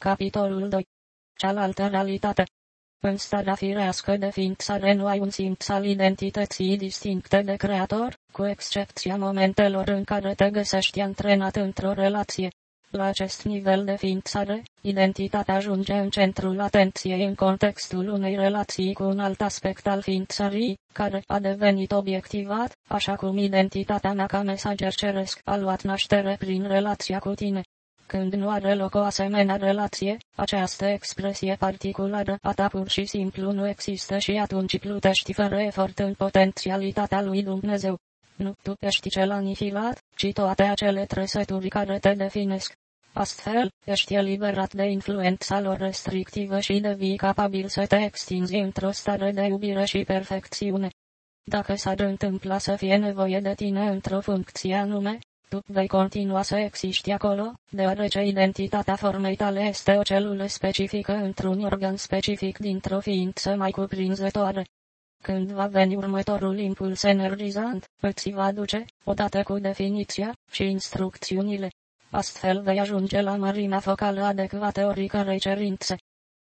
Capitolul 2. Cealaltă realitate. În starea firească de ființare nu ai un simț al identității distincte de creator, cu excepția momentelor în care te găsești antrenat într-o relație. La acest nivel de ființare, identitatea ajunge în centrul atenției în contextul unei relații cu un alt aspect al ființării, care a devenit obiectivat, așa cum identitatea mea ca mesager ceresc a luat naștere prin relația cu tine. Când nu are loc o asemenea relație, această expresie particulară a ta pur și simplu nu există și atunci plutești fără efort în potențialitatea lui Dumnezeu. Nu tu ești cel anihilat, ci toate acele trăsături care te definesc. Astfel, ești eliberat de influența lor restrictivă și devii capabil să te extinzi într-o stare de iubire și perfecțiune. Dacă s-ar întâmpla să fie nevoie de tine într-o funcție anume, tu vei continua să existi acolo, deoarece identitatea formei tale este o celulă specifică într-un organ specific dintr-o ființă mai cuprinzătoare. Când va veni următorul impuls energizant, îți va duce, odată cu definiția și instrucțiunile. Astfel vei ajunge la mărimea focală adecvată oricărei cerințe.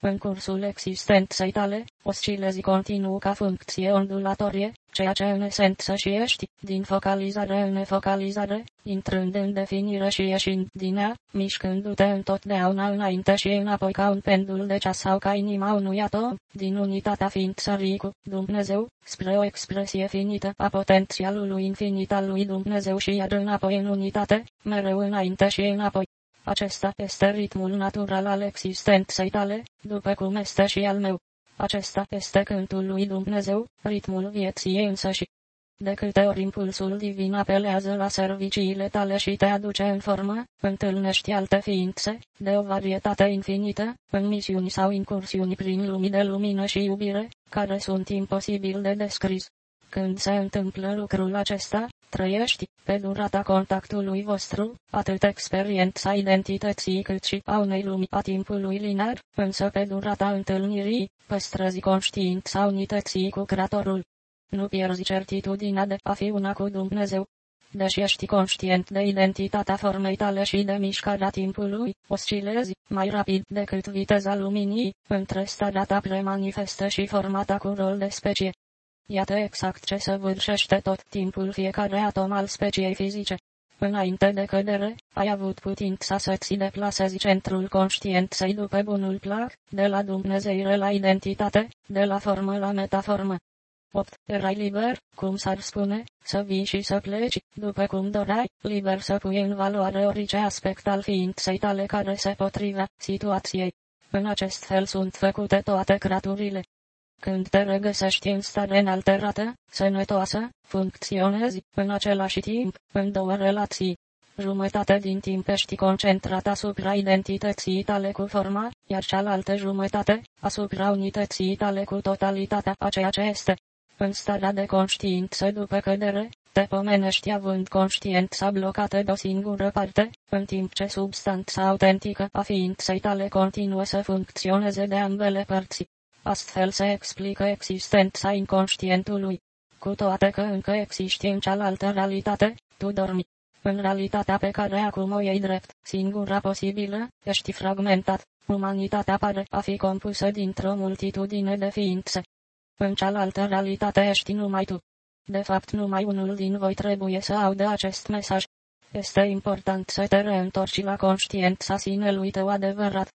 În cursul existenței tale, oscilezi continuu ca funcție ondulatorie, ceea ce în esență și ești, din focalizare în nefocalizare, intrând în definire și ieșind din ea, mișcându-te întotdeauna înainte și înapoi ca un pendul de ceas sau ca inima unui atom, din unitatea ființării cu Dumnezeu, spre o expresie finită a potențialului infinit al lui Dumnezeu și iar înapoi în unitate, mereu înainte și înapoi. Acesta este ritmul natural al existenței tale, după cum este și al meu. Acesta este cântul lui Dumnezeu, ritmul vieții însăși. De câte ori impulsul divin apelează la serviciile tale și te aduce în formă, întâlnești alte ființe, de o varietate infinită, în misiuni sau incursiuni prin lumii de lumină și iubire, care sunt imposibil de descris. Când se întâmplă lucrul acesta, trăiești, pe durata contactului vostru, atât experiența identității cât și a unei lumi a timpului linar, însă pe durata întâlnirii, păstrăzi conștiința unității cu Creatorul. Nu pierzi certitudinea de a fi una cu Dumnezeu. Deși ești conștient de identitatea formei tale și de mișcarea timpului, oscilezi, mai rapid decât viteza luminii, între starea ta premanifestă și formata cu rol de specie. Iată exact ce săvârșește tot timpul fiecare atom al speciei fizice. Înainte de cădere, ai avut putința să-ți deplasezi centrul conștienței după bunul plac, de la Dumnezeire la identitate, de la formă la metaformă. 8. Erai liber, cum s-ar spune, să vii și să pleci, după cum dorai, liber să pui în valoare orice aspect al ființei tale care se potrivea situației. În acest fel sunt făcute toate creaturile. Când te regăsești în stare înalterată, sănătoasă, funcționezi, în același timp, în două relații. Jumătate din timp ești concentrat asupra identității tale cu forma, iar cealaltă jumătate, asupra unității tale cu totalitatea a ceea ce este. În starea de conștiință după cădere, te pomenești având conștiința blocată de o singură parte, în timp ce substanța autentică a ființei tale continuă să funcționeze de ambele părți. Astfel se explică existența inconștientului. Cu toate că încă existi în cealaltă realitate, tu dormi. În realitatea pe care acum o iei drept, singura posibilă, ești fragmentat. Umanitatea pare a fi compusă dintr-o multitudine de ființe. În cealaltă realitate ești numai tu. De fapt, numai unul din voi trebuie să audă acest mesaj. Este important să te reîntorci la conștiența sinelui tău adevărat.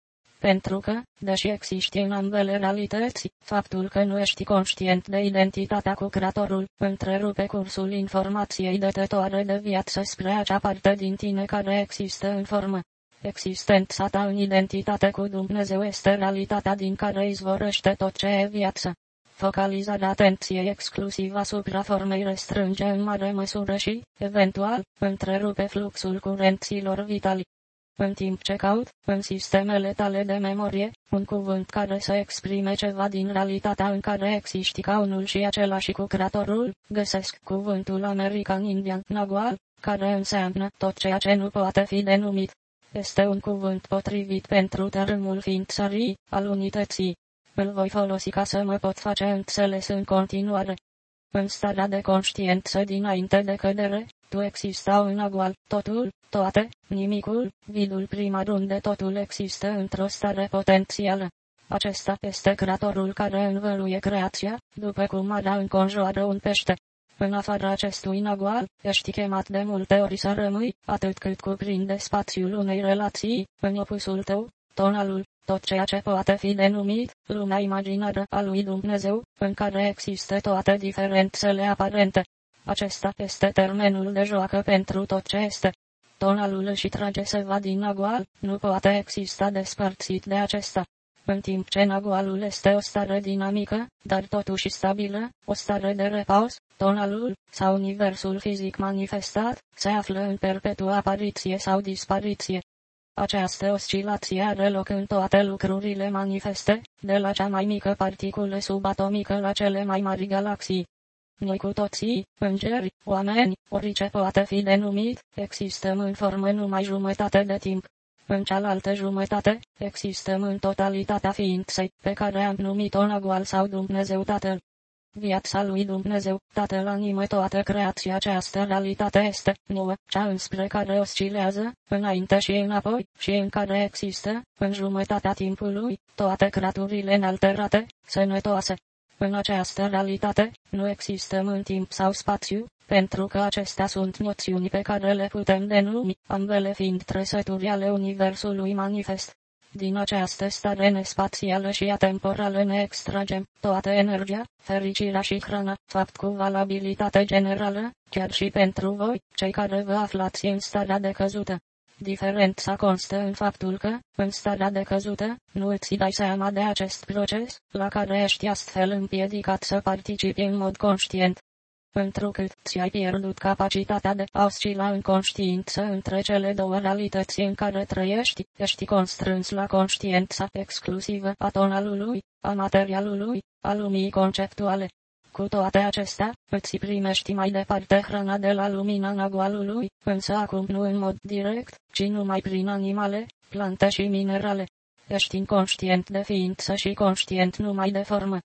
Pentru că, deși există în ambele realități, faptul că nu ești conștient de identitatea cu Creatorul, întrerupe cursul informației dătătoare de viață spre acea parte din tine care există în formă. Existența ta în identitate cu Dumnezeu este realitatea din care izvorăște tot ce e viață. Focalizarea atenției exclusiv asupra formei restrânge în mare măsură și, eventual, întrerupe fluxul curenților vitali în timp ce caut, în sistemele tale de memorie, un cuvânt care să exprime ceva din realitatea în care existi ca unul și același cu creatorul, găsesc cuvântul American Indian Nagual, care înseamnă tot ceea ce nu poate fi denumit. Este un cuvânt potrivit pentru tărâmul ființării, al unității. Îl voi folosi ca să mă pot face înțeles în continuare. În starea de conștiență dinainte de cădere, Tu existau în agual, totul, toate, nimicul, vidul prima runde totul există într-o stare potențială. Acesta este creatorul care învăluie creația, după cum ara înconjoară un pește. În afara acestui nagual, ești chemat de multe ori să rămâi, atât cât cuprinde spațiul unei relații, în opusul tău, tonalul, tot ceea ce poate fi denumit, lumea imaginară a lui Dumnezeu, în care există toate diferențele aparente. Acesta este termenul de joacă pentru tot ce este. Tonalul și trage se va din nagual, nu poate exista despărțit de acesta. În timp ce nagualul este o stare dinamică, dar totuși stabilă, o stare de repaus, tonalul, sau universul fizic manifestat, se află în perpetua apariție sau dispariție. Această oscilație are loc în toate lucrurile manifeste, de la cea mai mică particulă subatomică la cele mai mari galaxii. Noi cu toții, îngeri, oameni, orice poate fi denumit, existăm în formă numai jumătate de timp. În cealaltă jumătate, existăm în totalitatea ființei, pe care am numit-o Nagual sau Dumnezeu Tatăl. Viața lui Dumnezeu, Tatăl animă toată creația această realitate este nouă, cea înspre care oscilează, înainte și înapoi, și în care există, în jumătatea timpului, toate creaturile înalterate, sănătoase. În această realitate, nu există în timp sau spațiu, pentru că acestea sunt noțiuni pe care le putem denumi, ambele fiind trăsături ale Universului manifest. Din această stare nespațială și atemporală ne extragem toată energia, fericirea și hrana, fapt cu valabilitate generală, chiar și pentru voi, cei care vă aflați în starea de căzută. Diferența constă în faptul că, în starea de căzută, nu îți dai seama de acest proces, la care ești astfel împiedicat să participi în mod conștient întrucât ți-ai pierdut capacitatea de a oscila în conștiință între cele două realități în care trăiești, ești constrâns la conștiința exclusivă a tonalului, a materialului, a lumii conceptuale. Cu toate acestea, îți primești mai departe hrana de la lumina nagualului, însă acum nu în mod direct, ci numai prin animale, plante și minerale. Ești inconștient de ființă și conștient numai de formă.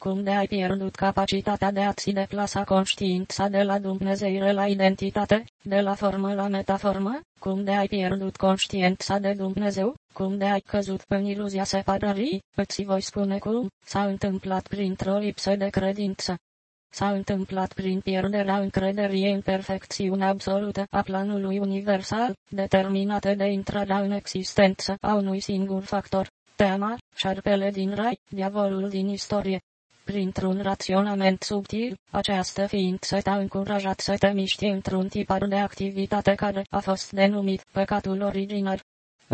Cum de ai pierdut capacitatea de a-ți deplasa conștiința de la Dumnezeire la identitate, de la formă la metaformă, cum de ai pierdut conștiința de Dumnezeu, cum de ai căzut în iluzia separării, îți voi spune cum, s-a întâmplat printr-o lipsă de credință. S-a întâmplat prin pierderea încrederii în perfecțiunea absolută a planului universal, determinată de intrarea în existență a unui singur factor, teama, șarpele din rai, diavolul din istorie, Printr-un raționament subtil, această ființă te-a încurajat să te miști într-un tipar de activitate care a fost denumit păcatul originar.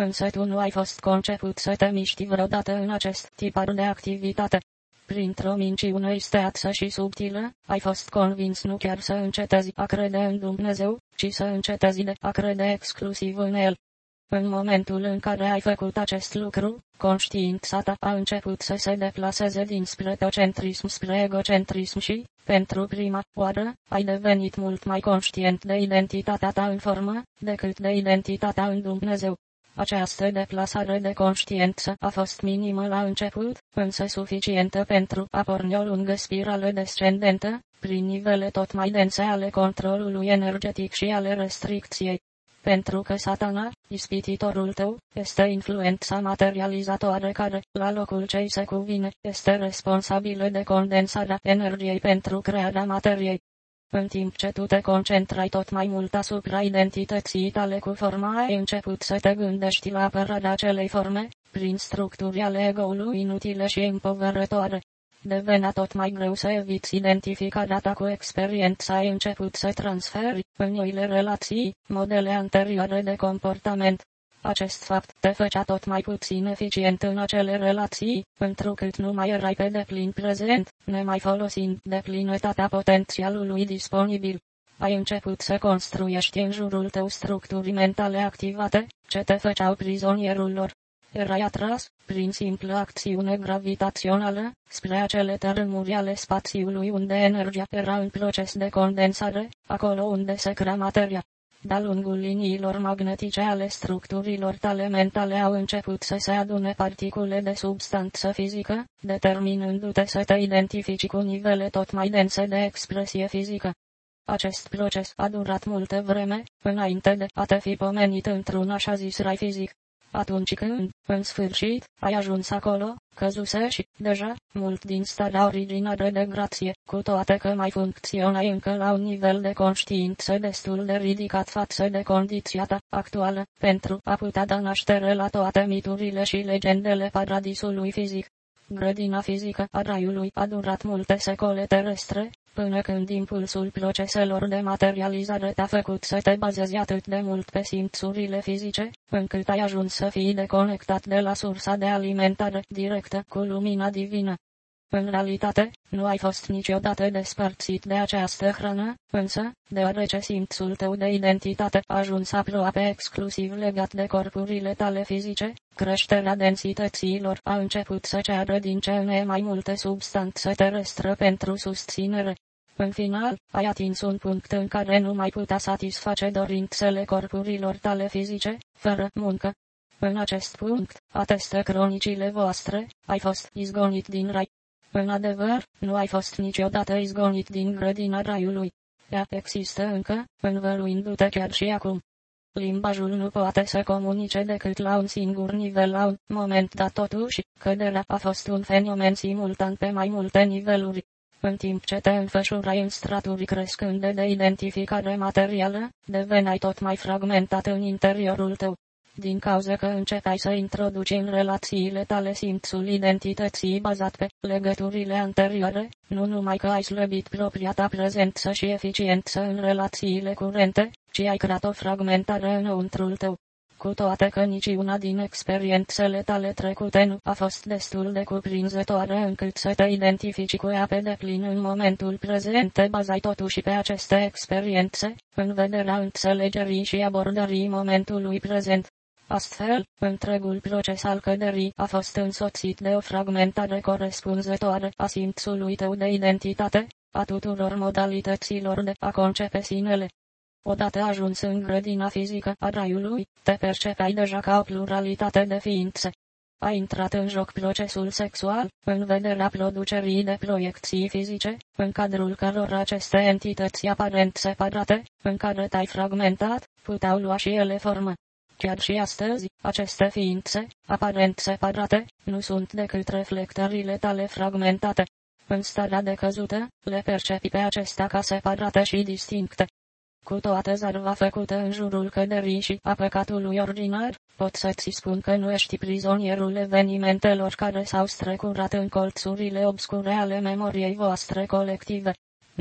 Însă tu nu ai fost conceput să te miști vreodată în acest tipar de activitate. Printr-o minciună isteață și subtilă, ai fost convins nu chiar să încetezi a crede în Dumnezeu, ci să încetezi de a crede exclusiv în El. În momentul în care ai făcut acest lucru, conștiința ta a început să se deplaseze dinspre teocentrism spre egocentrism și, pentru prima oară, ai devenit mult mai conștient de identitatea ta în formă, decât de identitatea în Dumnezeu. Această deplasare de conștiință a fost minimă la început, însă suficientă pentru a porni o lungă spirală descendentă, prin nivele tot mai dense ale controlului energetic și ale restricției pentru că satana, ispititorul tău, este influența materializatoare care, la locul ce se cuvine, este responsabilă de condensarea energiei pentru crearea materiei. În timp ce tu te concentrai tot mai mult asupra identității tale cu forma, ai început să te gândești la apărarea acelei forme, prin structuri ale ego-ului inutile și împovărătoare devenea tot mai greu să eviți identificarea ta cu experiența ai început să transferi, în noile relații, modele anterioare de comportament. Acest fapt te făcea tot mai puțin eficient în acele relații, întrucât nu mai erai pe deplin prezent, nemai folosind de plinătatea potențialului disponibil. Ai început să construiești în jurul tău structuri mentale activate, ce te făceau prizonierul lor erai atras, prin simplă acțiune gravitațională, spre acele tărâmuri ale spațiului unde energia era în proces de condensare, acolo unde se crea materia. De-a lungul liniilor magnetice ale structurilor tale mentale au început să se adune particule de substanță fizică, determinându-te să te identifici cu nivele tot mai dense de expresie fizică. Acest proces a durat multă vreme, înainte de a te fi pomenit într-un așa zis rai fizic. Atunci când, în sfârșit, ai ajuns acolo, căzuse și, deja, mult din starea originară de grație, cu toate că mai funcționai încă la un nivel de conștiință destul de ridicat față de condiția ta actuală, pentru a putea da naștere la toate miturile și legendele paradisului fizic. Grădina fizică a raiului a durat multe secole terestre, până când impulsul proceselor de materializare te-a făcut să te bazezi atât de mult pe simțurile fizice, încât ai ajuns să fii deconectat de la sursa de alimentare directă cu lumina divină. În realitate, nu ai fost niciodată despărțit de această hrană, însă, deoarece simțul tău de identitate a ajuns aproape exclusiv legat de corpurile tale fizice, creșterea densităților a început să ceară din ce în mai multe substanțe terestre pentru susținere. În final, ai atins un punct în care nu mai putea satisface dorințele corpurilor tale fizice, fără muncă. În acest punct, atestă cronicile voastre, ai fost izgonit din rai. În adevăr, nu ai fost niciodată izgonit din grădina raiului. Ea există încă, învăluindu-te chiar și acum. Limbajul nu poate să comunice decât la un singur nivel la un moment dat totuși, căderea a fost un fenomen simultan pe mai multe niveluri. În timp ce te înfășurai în straturi crescânde de identificare materială, deveneai tot mai fragmentat în interiorul tău din cauza că începeai să introduci în relațiile tale simțul identității bazat pe legăturile anterioare, nu numai că ai slăbit propria ta prezență și eficiență în relațiile curente, ci ai creat o fragmentare înăuntrul tău. Cu toate că niciuna din experiențele tale trecute nu a fost destul de cuprinzătoare încât să te identifici cu ea pe deplin în momentul prezent, te bazai totuși pe aceste experiențe, în vederea înțelegerii și abordării momentului prezent. Astfel, întregul proces al căderii a fost însoțit de o fragmentare corespunzătoare a simțului tău de identitate, a tuturor modalităților de a concepe sinele. Odată ajuns în grădina fizică a raiului, te percepeai deja ca o pluralitate de ființe. A intrat în joc procesul sexual, în vederea producerii de proiecții fizice, în cadrul căror aceste entități aparent separate, în care te-ai fragmentat, puteau lua și ele formă. Chiar și astăzi, aceste ființe, aparent separate, nu sunt decât reflectările tale fragmentate. În starea de căzută, le percepi pe acestea ca separate și distincte. Cu toată zarva făcută în jurul căderii și a păcatului ordinar, pot să-ți spun că nu ești prizonierul evenimentelor care s-au strecurat în colțurile obscure ale memoriei voastre colective.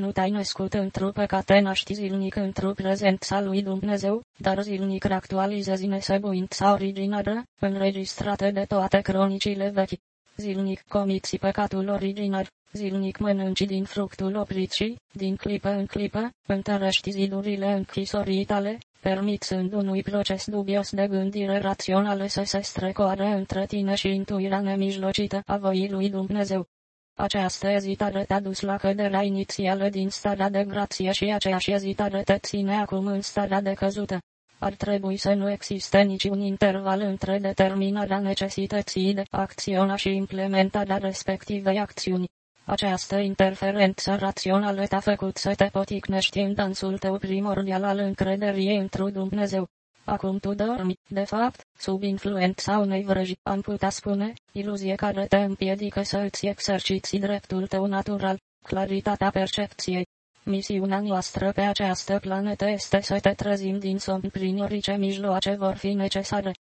Nu te-ai născut într-o păcate naști zilnic într-o prezența lui Dumnezeu, dar zilnic actualizezi nesăbuința originară, înregistrată de toate cronicile vechi. Zilnic comiți păcatul originar, zilnic mănânci din fructul oprit și, din clipă în clipă, întărești zidurile închisorii tale, permițând unui proces dubios de gândire rațională să se strecoare între tine și intuirea nemijlocită a voii lui Dumnezeu. Această ezitare te-a dus la căderea inițială din starea de grație și aceeași ezitare te ține acum în starea de căzută. Ar trebui să nu existe niciun interval între determinarea necesității de acționa și implementarea respectivei acțiuni. Această interferență rațională te-a făcut să te poticnești în dansul tău primordial al încrederii într Dumnezeu. Acum tu dormi, de fapt, sub influența unei vrăji, am putea spune, iluzie care te împiedică să îți exerciți dreptul tău natural, claritatea percepției. Misiunea noastră pe această planetă este să te trezim din somn prin orice mijloace vor fi necesare.